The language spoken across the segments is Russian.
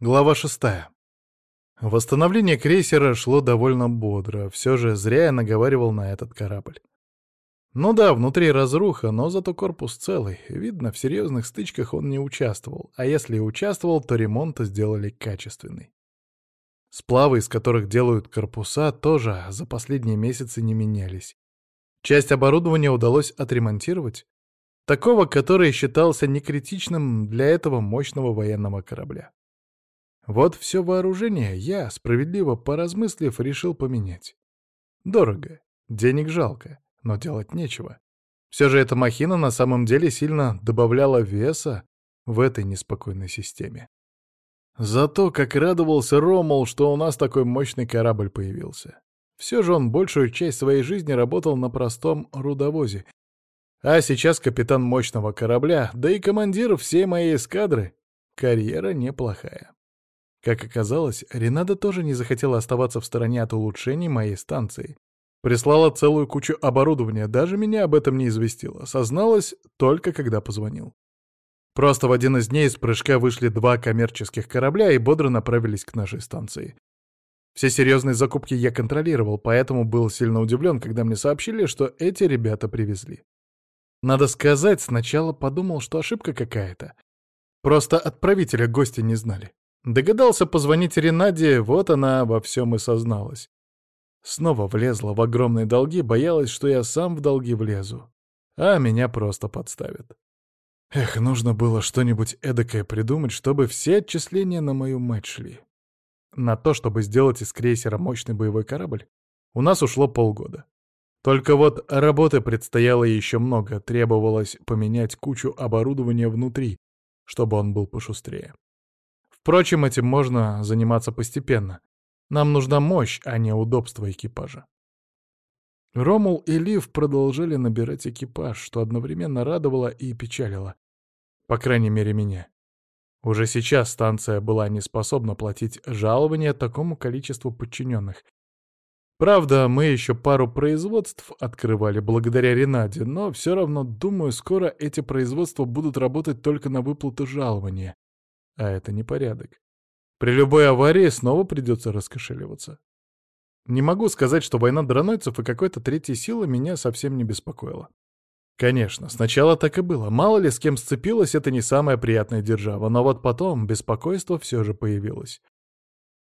Глава шестая. Восстановление крейсера шло довольно бодро, все же зря я наговаривал на этот корабль. Ну да, внутри разруха, но зато корпус целый. Видно, в серьезных стычках он не участвовал, а если и участвовал, то ремонт сделали качественный. Сплавы, из которых делают корпуса, тоже за последние месяцы не менялись. Часть оборудования удалось отремонтировать, такого, который считался некритичным для этого мощного военного корабля. Вот все вооружение я, справедливо поразмыслив, решил поменять. Дорого, денег жалко, но делать нечего. Все же эта махина на самом деле сильно добавляла веса в этой неспокойной системе. Зато как радовался Ромул, что у нас такой мощный корабль появился. Все же он большую часть своей жизни работал на простом рудовозе. А сейчас капитан мощного корабля, да и командир всей моей эскадры. Карьера неплохая. Как оказалось, Ренада тоже не захотела оставаться в стороне от улучшений моей станции. Прислала целую кучу оборудования, даже меня об этом не известила. Созналась только когда позвонил. Просто в один из дней из прыжка вышли два коммерческих корабля и бодро направились к нашей станции. Все серьезные закупки я контролировал, поэтому был сильно удивлен, когда мне сообщили, что эти ребята привезли. Надо сказать, сначала подумал, что ошибка какая-то. Просто отправителя гости не знали. Догадался позвонить Ренаде, вот она во всем и созналась. Снова влезла в огромные долги, боялась, что я сам в долги влезу. А меня просто подставят. Эх, нужно было что-нибудь эдакое придумать, чтобы все отчисления на мою мать шли. На то, чтобы сделать из крейсера мощный боевой корабль, у нас ушло полгода. Только вот работы предстояло еще много, требовалось поменять кучу оборудования внутри, чтобы он был пошустрее. Впрочем, этим можно заниматься постепенно. Нам нужна мощь, а не удобство экипажа. Ромул и Лив продолжали набирать экипаж, что одновременно радовало и печалило. По крайней мере, меня. Уже сейчас станция была не способна платить жалования такому количеству подчиненных. Правда, мы еще пару производств открывали благодаря Ренаде, но все равно, думаю, скоро эти производства будут работать только на выплату жалования, а это непорядок. При любой аварии снова придется раскошеливаться. Не могу сказать, что война дронойцев и какой-то третьей силы меня совсем не беспокоила. Конечно, сначала так и было. Мало ли с кем сцепилась, это не самая приятная держава, но вот потом беспокойство все же появилось.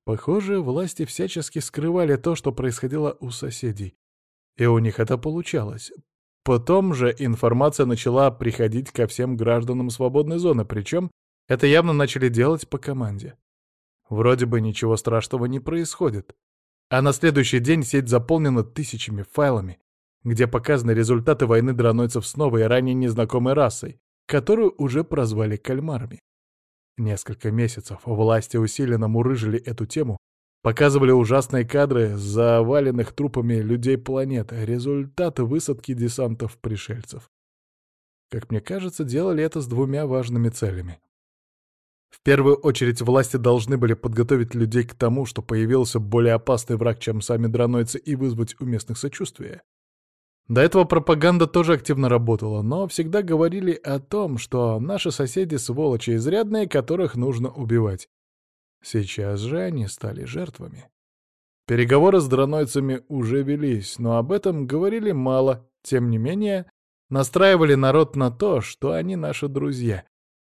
Похоже, власти всячески скрывали то, что происходило у соседей. И у них это получалось. Потом же информация начала приходить ко всем гражданам свободной зоны, причем это явно начали делать по команде. Вроде бы ничего страшного не происходит. А на следующий день сеть заполнена тысячами файлами, где показаны результаты войны дронойцев с новой, ранее незнакомой расой, которую уже прозвали кальмарами. Несколько месяцев власти усиленно мурыжили эту тему, показывали ужасные кадры заваленных трупами людей планеты, результаты высадки десантов пришельцев. Как мне кажется, делали это с двумя важными целями. В первую очередь власти должны были подготовить людей к тому, что появился более опасный враг, чем сами дранойцы, и вызвать у местных сочувствие. До этого пропаганда тоже активно работала, но всегда говорили о том, что наши соседи сволочи изрядные, которых нужно убивать. Сейчас же они стали жертвами. Переговоры с дранойцами уже велись, но об этом говорили мало. Тем не менее, настраивали народ на то, что они наши друзья,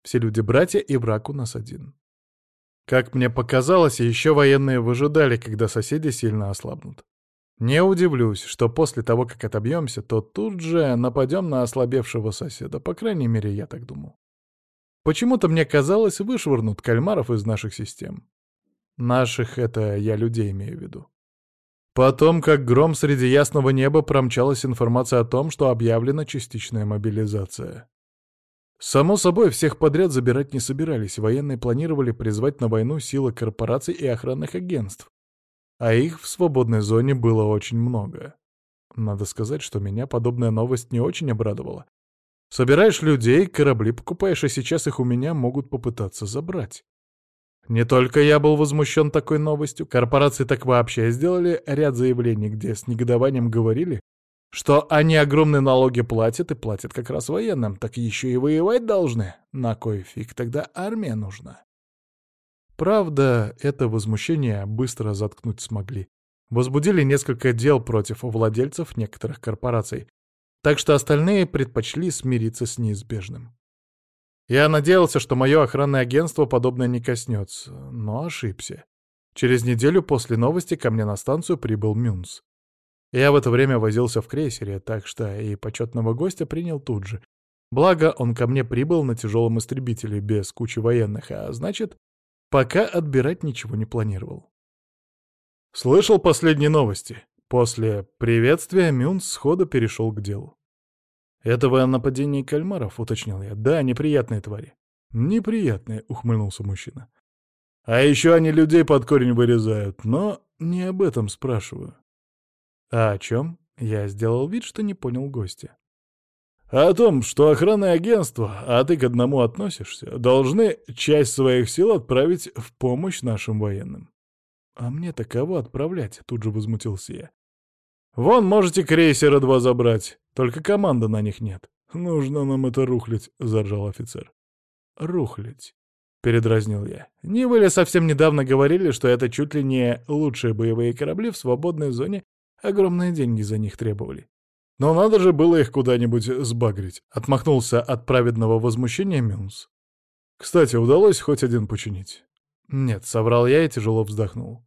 все люди-братья, и враг у нас один. Как мне показалось, еще военные выжидали, когда соседи сильно ослабнут. Не удивлюсь, что после того, как отобьемся, то тут же нападем на ослабевшего соседа, по крайней мере, я так думал. Почему-то мне казалось, вышвырнут кальмаров из наших систем. Наших — это я людей имею в виду. Потом, как гром среди ясного неба, промчалась информация о том, что объявлена частичная мобилизация. Само собой, всех подряд забирать не собирались, военные планировали призвать на войну силы корпораций и охранных агентств. А их в свободной зоне было очень много. Надо сказать, что меня подобная новость не очень обрадовала. Собираешь людей, корабли покупаешь, а сейчас их у меня могут попытаться забрать. Не только я был возмущен такой новостью, корпорации так вообще сделали ряд заявлений, где с негодованием говорили, что они огромные налоги платят и платят как раз военным, так еще и воевать должны. На кой фиг тогда армия нужна? Правда, это возмущение быстро заткнуть смогли. Возбудили несколько дел против владельцев некоторых корпораций, так что остальные предпочли смириться с неизбежным. Я надеялся, что мое охранное агентство подобное не коснется, но ошибся. Через неделю после новости ко мне на станцию прибыл Мюнс. Я в это время возился в крейсере, так что и почетного гостя принял тут же. Благо, он ко мне прибыл на тяжелом истребителе без кучи военных, а значит, пока отбирать ничего не планировал. Слышал последние новости. После приветствия Мюнс сходу перешел к делу. «Это вы о нападении кальмаров?» — уточнил я. «Да, неприятные твари». «Неприятные», — ухмыльнулся мужчина. «А еще они людей под корень вырезают, но не об этом спрашиваю». «А о чем?» — я сделал вид, что не понял гостя. «О том, что охранное агентство, а ты к одному относишься, должны часть своих сил отправить в помощь нашим военным». «А мне-то кого отправлять?» — тут же возмутился я. «Вон можете крейсера два забрать. Только команды на них нет. Нужно нам это рухлить, — заржал офицер. Рухлить, — передразнил я. Не вы ли совсем недавно говорили, что это чуть ли не лучшие боевые корабли в свободной зоне, огромные деньги за них требовали? Но надо же было их куда-нибудь сбагрить, — отмахнулся от праведного возмущения Мюнс. Кстати, удалось хоть один починить? Нет, соврал я и тяжело вздохнул.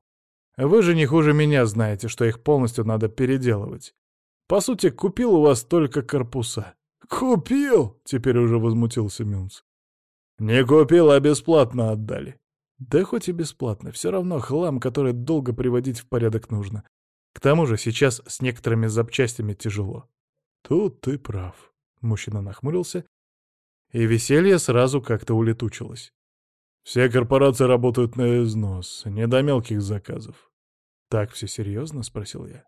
Вы же не хуже меня знаете, что их полностью надо переделывать. По сути, купил у вас только корпуса. Купил? Теперь уже возмутился Мюнц. Не купил, а бесплатно отдали. Да хоть и бесплатно, все равно хлам, который долго приводить в порядок нужно. К тому же сейчас с некоторыми запчастями тяжело. Тут ты прав. Мужчина нахмурился, и веселье сразу как-то улетучилось. Все корпорации работают на износ, не до мелких заказов. Так все серьезно? — спросил я.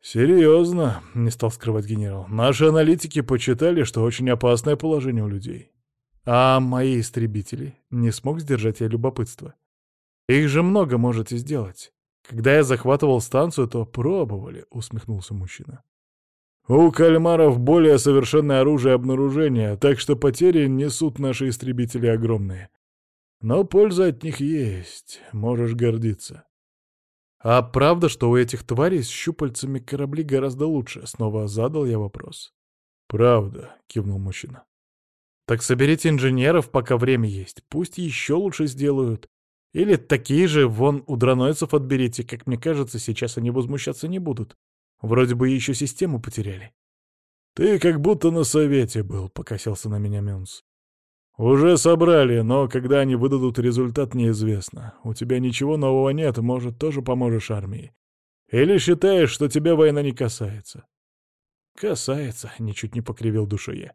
«Серьезно», — не стал скрывать генерал. «Наши аналитики почитали, что очень опасное положение у людей. А мои истребители? Не смог сдержать я любопытство. Их же много можете сделать. Когда я захватывал станцию, то пробовали», — усмехнулся мужчина. «У кальмаров более совершенное оружие обнаружения, так что потери несут наши истребители огромные. Но польза от них есть, можешь гордиться». «А правда, что у этих тварей с щупальцами корабли гораздо лучше?» — снова задал я вопрос. «Правда», — кивнул мужчина. «Так соберите инженеров, пока время есть. Пусть еще лучше сделают. Или такие же вон у дранойцев отберите. Как мне кажется, сейчас они возмущаться не будут. Вроде бы еще систему потеряли». «Ты как будто на совете был», — покосился на меня Мюнс. «Уже собрали, но когда они выдадут результат, неизвестно. У тебя ничего нового нет, может, тоже поможешь армии. Или считаешь, что тебя война не касается?» «Касается», — ничуть не покривил душу я.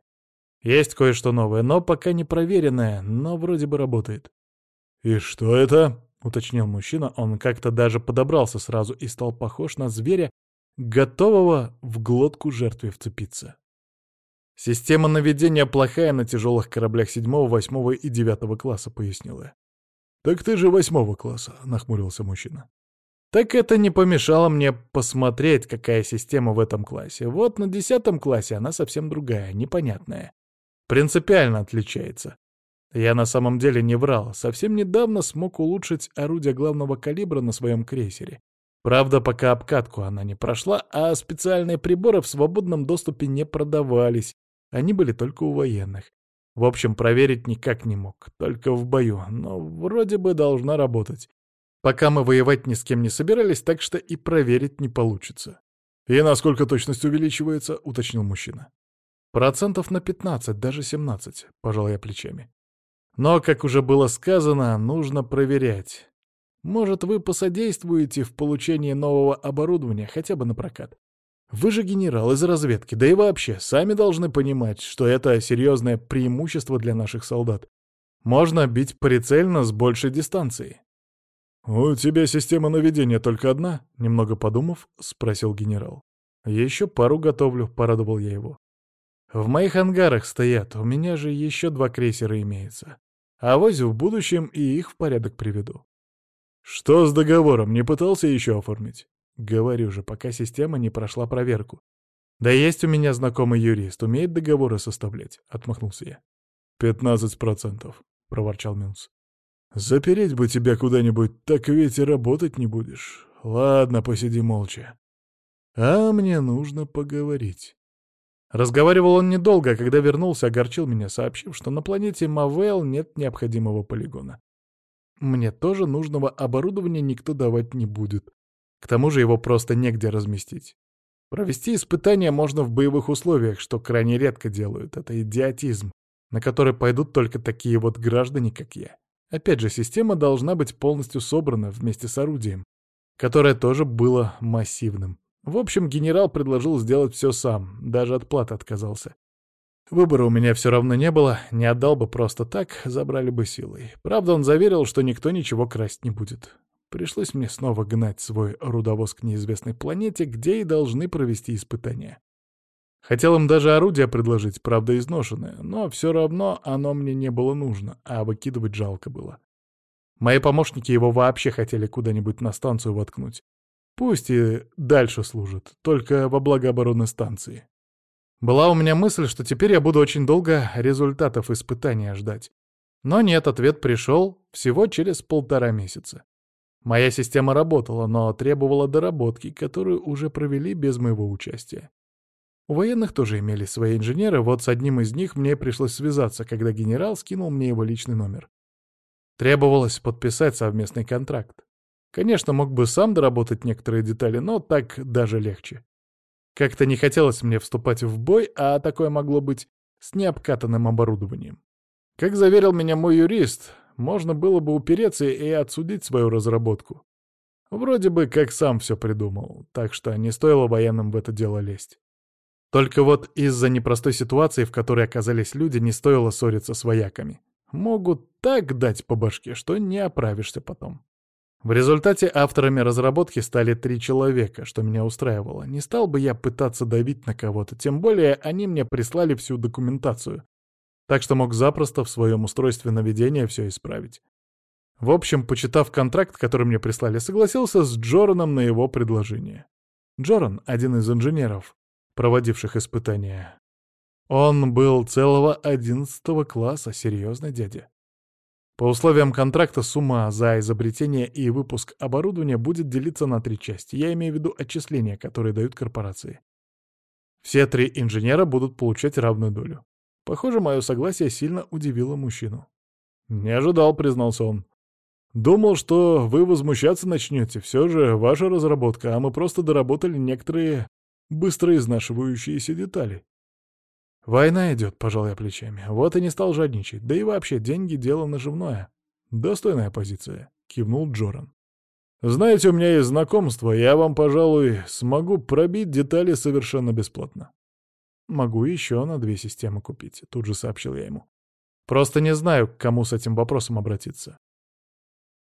«Есть кое-что новое, но пока не проверенное, но вроде бы работает». «И что это?» — уточнил мужчина. Он как-то даже подобрался сразу и стал похож на зверя, готового в глотку жертве вцепиться. «Система наведения плохая на тяжелых кораблях седьмого, восьмого и девятого класса», — пояснила «Так ты же восьмого класса», — нахмурился мужчина. «Так это не помешало мне посмотреть, какая система в этом классе. Вот на десятом классе она совсем другая, непонятная. Принципиально отличается. Я на самом деле не врал. Совсем недавно смог улучшить орудие главного калибра на своем крейсере. Правда, пока обкатку она не прошла, а специальные приборы в свободном доступе не продавались, они были только у военных. В общем, проверить никак не мог, только в бою, но вроде бы должна работать. Пока мы воевать ни с кем не собирались, так что и проверить не получится. «И насколько точность увеличивается?» — уточнил мужчина. «Процентов на 15, даже 17», — пожал я плечами. «Но, как уже было сказано, нужно проверять. Может, вы посодействуете в получении нового оборудования, хотя бы на прокат. Вы же генерал из разведки, да и вообще, сами должны понимать, что это серьезное преимущество для наших солдат. Можно бить прицельно с большей дистанции. «У тебя система наведения только одна?» — немного подумав, спросил генерал. «Еще пару готовлю», — порадовал я его. «В моих ангарах стоят, у меня же еще два крейсера имеется. А вось в будущем и их в порядок приведу». «Что с договором, не пытался еще оформить?» Говорю же, пока система не прошла проверку. Да есть у меня знакомый юрист, умеет договоры составлять, отмахнулся я. «Пятнадцать процентов», — проворчал Мюнс. Запереть бы тебя куда-нибудь, так ведь и работать не будешь. Ладно, посиди молча. А мне нужно поговорить. Разговаривал он недолго, а когда вернулся, огорчил меня, сообщив, что на планете Мавел нет необходимого полигона. Мне тоже нужного оборудования никто давать не будет. К тому же его просто негде разместить. Провести испытания можно в боевых условиях, что крайне редко делают. Это идиотизм, на который пойдут только такие вот граждане, как я. Опять же, система должна быть полностью собрана вместе с орудием, которое тоже было массивным. В общем, генерал предложил сделать все сам, даже от платы отказался. Выбора у меня все равно не было, не отдал бы просто так, забрали бы силой. Правда, он заверил, что никто ничего красть не будет. Пришлось мне снова гнать свой рудовоз к неизвестной планете, где и должны провести испытания. Хотел им даже орудие предложить, правда изношенное, но все равно оно мне не было нужно, а выкидывать жалко было. Мои помощники его вообще хотели куда-нибудь на станцию воткнуть. Пусть и дальше служит, только во благо оборонной станции. Была у меня мысль, что теперь я буду очень долго результатов испытания ждать. Но нет, ответ пришел всего через полтора месяца. Моя система работала, но требовала доработки, которую уже провели без моего участия. У военных тоже имели свои инженеры, вот с одним из них мне пришлось связаться, когда генерал скинул мне его личный номер. Требовалось подписать совместный контракт. Конечно, мог бы сам доработать некоторые детали, но так даже легче. Как-то не хотелось мне вступать в бой, а такое могло быть с необкатанным оборудованием. Как заверил меня мой юрист, можно было бы упереться и отсудить свою разработку. Вроде бы как сам все придумал, так что не стоило военным в это дело лезть. Только вот из-за непростой ситуации, в которой оказались люди, не стоило ссориться с вояками. Могут так дать по башке, что не оправишься потом. В результате авторами разработки стали три человека, что меня устраивало. Не стал бы я пытаться давить на кого-то, тем более они мне прислали всю документацию. Так что мог запросто в своем устройстве наведения все исправить. В общем, почитав контракт, который мне прислали, согласился с Джораном на его предложение. Джоран — один из инженеров, проводивших испытания. Он был целого одиннадцатого класса, серьезный дядя. По условиям контракта сумма за изобретение и выпуск оборудования будет делиться на три части. Я имею в виду отчисления, которые дают корпорации. Все три инженера будут получать равную долю. Похоже, мое согласие сильно удивило мужчину. «Не ожидал», — признался он. «Думал, что вы возмущаться начнете. Все же ваша разработка, а мы просто доработали некоторые быстро изнашивающиеся детали. Война идет, пожал я плечами. Вот и не стал жадничать. Да и вообще, деньги — дело наживное. Достойная позиция, кивнул Джоран. Знаете, у меня есть знакомство, я вам, пожалуй, смогу пробить детали совершенно бесплатно. Могу еще на две системы купить, тут же сообщил я ему. Просто не знаю, к кому с этим вопросом обратиться.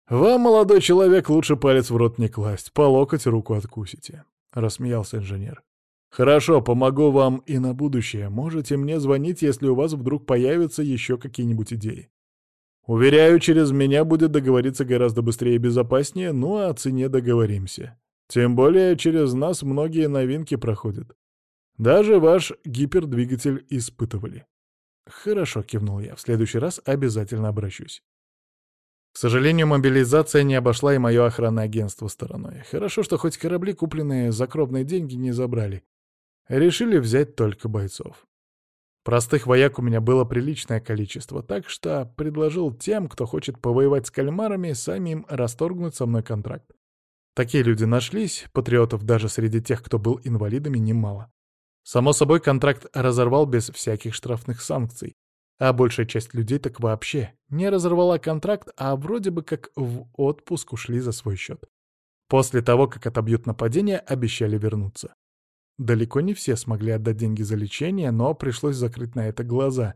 «Вам, молодой человек, лучше палец в рот не класть, по локоть руку откусите», — рассмеялся инженер. «Хорошо, помогу вам и на будущее. Можете мне звонить, если у вас вдруг появятся еще какие-нибудь идеи. Уверяю, через меня будет договориться гораздо быстрее и безопаснее, ну а о цене договоримся. Тем более через нас многие новинки проходят. Даже ваш гипердвигатель испытывали». «Хорошо», — кивнул я. «В следующий раз обязательно обращусь». К сожалению, мобилизация не обошла и мое охранное агентство стороной. Хорошо, что хоть корабли, купленные за кровные деньги, не забрали. Решили взять только бойцов. Простых вояк у меня было приличное количество, так что предложил тем, кто хочет повоевать с кальмарами, самим расторгнуть со мной контракт. Такие люди нашлись, патриотов даже среди тех, кто был инвалидами, немало. Само собой, контракт разорвал без всяких штрафных санкций, а большая часть людей так вообще не разорвала контракт, а вроде бы как в отпуск ушли за свой счет. После того, как отобьют нападение, обещали вернуться. Далеко не все смогли отдать деньги за лечение, но пришлось закрыть на это глаза.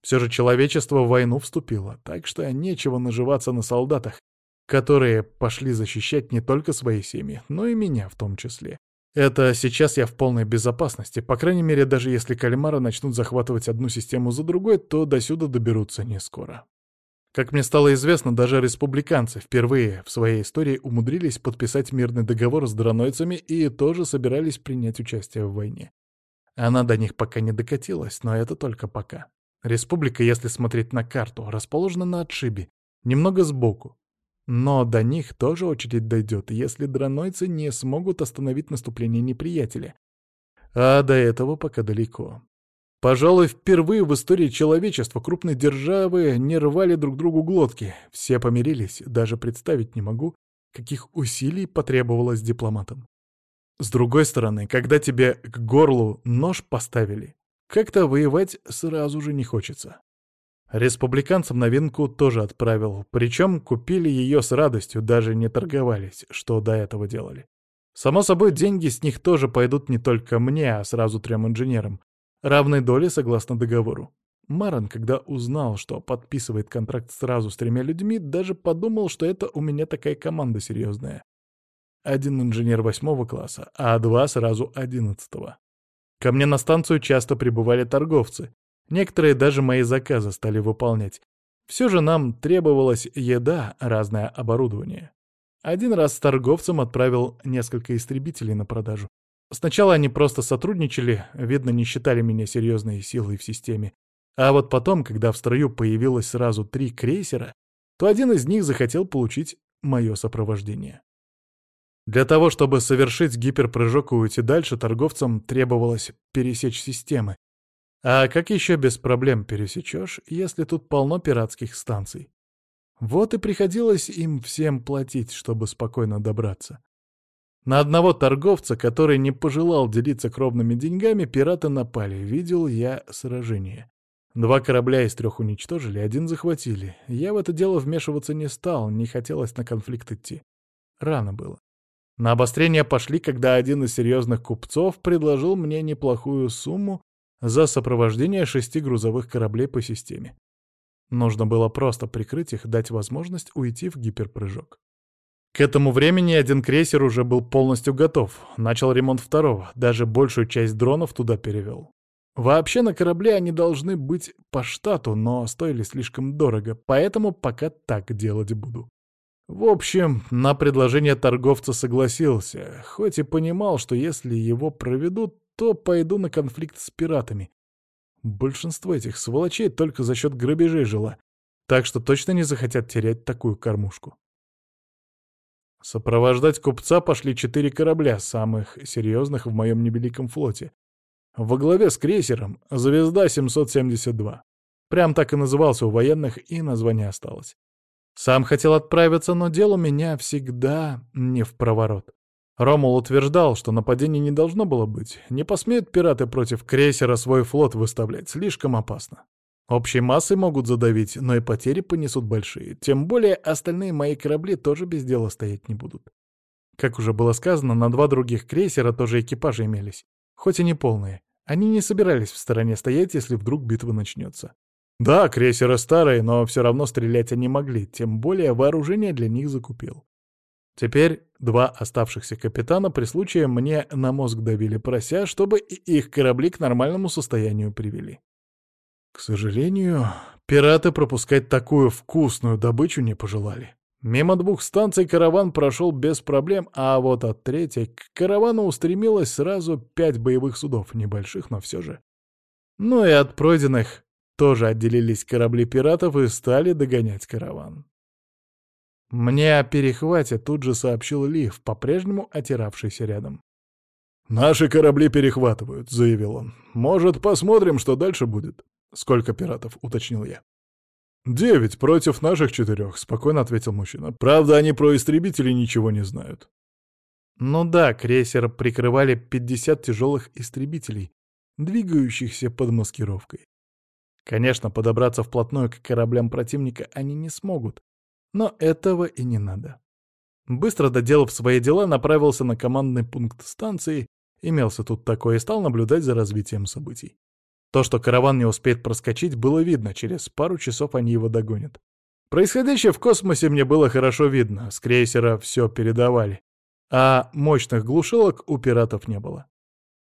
Все же человечество в войну вступило, так что нечего наживаться на солдатах, которые пошли защищать не только свои семьи, но и меня в том числе. Это сейчас я в полной безопасности, по крайней мере, даже если кальмары начнут захватывать одну систему за другой, то до сюда доберутся не скоро. Как мне стало известно, даже республиканцы впервые в своей истории умудрились подписать мирный договор с дронойцами и тоже собирались принять участие в войне. Она до них пока не докатилась, но это только пока. Республика, если смотреть на карту, расположена на отшибе, немного сбоку. Но до них тоже очередь дойдет, если дронойцы не смогут остановить наступление неприятеля. А до этого пока далеко. Пожалуй, впервые в истории человечества крупные державы не рвали друг другу глотки. Все помирились, даже представить не могу, каких усилий потребовалось дипломатам. С другой стороны, когда тебе к горлу нож поставили, как-то воевать сразу же не хочется. Республиканцам новинку тоже отправил, причем купили ее с радостью, даже не торговались, что до этого делали. Само собой, деньги с них тоже пойдут не только мне, а сразу трем инженерам. Равной доли согласно договору. Маран, когда узнал, что подписывает контракт сразу с тремя людьми, даже подумал, что это у меня такая команда серьезная. Один инженер восьмого класса, а два сразу одиннадцатого. Ко мне на станцию часто прибывали торговцы. Некоторые даже мои заказы стали выполнять. Все же нам требовалась еда, разное оборудование. Один раз с торговцем отправил несколько истребителей на продажу. Сначала они просто сотрудничали, видно, не считали меня серьезной силой в системе. А вот потом, когда в строю появилось сразу три крейсера, то один из них захотел получить мое сопровождение. Для того, чтобы совершить гиперпрыжок и уйти дальше, торговцам требовалось пересечь системы. А как еще без проблем пересечешь, если тут полно пиратских станций? Вот и приходилось им всем платить, чтобы спокойно добраться. На одного торговца, который не пожелал делиться кровными деньгами, пираты напали. Видел я сражение. Два корабля из трех уничтожили, один захватили. Я в это дело вмешиваться не стал, не хотелось на конфликт идти. Рано было. На обострение пошли, когда один из серьезных купцов предложил мне неплохую сумму за сопровождение шести грузовых кораблей по системе. Нужно было просто прикрыть их, дать возможность уйти в гиперпрыжок. К этому времени один крейсер уже был полностью готов, начал ремонт второго, даже большую часть дронов туда перевел. Вообще на корабле они должны быть по штату, но стоили слишком дорого, поэтому пока так делать буду. В общем, на предложение торговца согласился, хоть и понимал, что если его проведут, то пойду на конфликт с пиратами. Большинство этих сволочей только за счет грабежей жило, так что точно не захотят терять такую кормушку. Сопровождать купца пошли четыре корабля, самых серьезных в моем невеликом флоте. Во главе с крейсером «Звезда-772». Прям так и назывался у военных, и название осталось. Сам хотел отправиться, но дел у меня всегда не в проворот. Ромул утверждал, что нападений не должно было быть. Не посмеют пираты против крейсера свой флот выставлять, слишком опасно. Общей массой могут задавить, но и потери понесут большие. Тем более остальные мои корабли тоже без дела стоять не будут. Как уже было сказано, на два других крейсера тоже экипажи имелись. Хоть и не полные. Они не собирались в стороне стоять, если вдруг битва начнется. Да, крейсеры старые, но все равно стрелять они могли, тем более вооружение для них закупил. Теперь два оставшихся капитана при случае мне на мозг давили, прося, чтобы их корабли к нормальному состоянию привели. К сожалению, пираты пропускать такую вкусную добычу не пожелали. Мимо двух станций караван прошел без проблем, а вот от третьей к каравану устремилось сразу пять боевых судов, небольших, но все же. Ну и от пройденных тоже отделились корабли пиратов и стали догонять караван. Мне о перехвате тут же сообщил Лив, по-прежнему отиравшийся рядом. «Наши корабли перехватывают», — заявил он. «Может, посмотрим, что дальше будет?» «Сколько пиратов?» — уточнил я. «Девять против наших четырех», — спокойно ответил мужчина. «Правда, они про истребители ничего не знают». Ну да, крейсер прикрывали 50 тяжелых истребителей, двигающихся под маскировкой. Конечно, подобраться вплотную к кораблям противника они не смогут, но этого и не надо. Быстро доделав свои дела, направился на командный пункт станции, имелся тут такой, и стал наблюдать за развитием событий. То, что караван не успеет проскочить, было видно, через пару часов они его догонят. Происходящее в космосе мне было хорошо видно, с крейсера все передавали, а мощных глушилок у пиратов не было.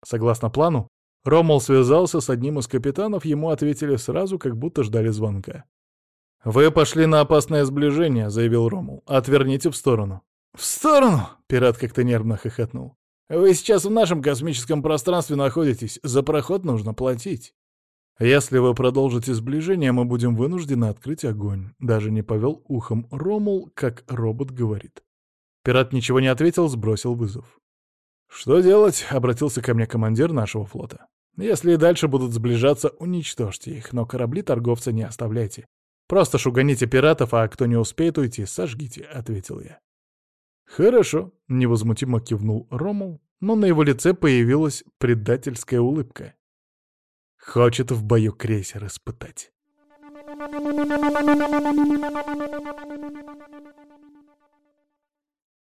Согласно плану, Ромул связался с одним из капитанов, ему ответили сразу, как будто ждали звонка. «Вы пошли на опасное сближение», — заявил Ромул. «Отверните в сторону». «В сторону?» — пират как-то нервно хохотнул. «Вы сейчас в нашем космическом пространстве находитесь, за проход нужно платить». Если вы продолжите сближение, мы будем вынуждены открыть огонь. Даже не повел ухом Ромул, как робот говорит. Пират ничего не ответил, сбросил вызов. «Что делать?» — обратился ко мне командир нашего флота. «Если и дальше будут сближаться, уничтожьте их, но корабли торговца не оставляйте. Просто шуганите пиратов, а кто не успеет уйти, сожгите», — ответил я. «Хорошо», — невозмутимо кивнул Ромул, но на его лице появилась предательская улыбка. Хочет в бою крейсер испытать.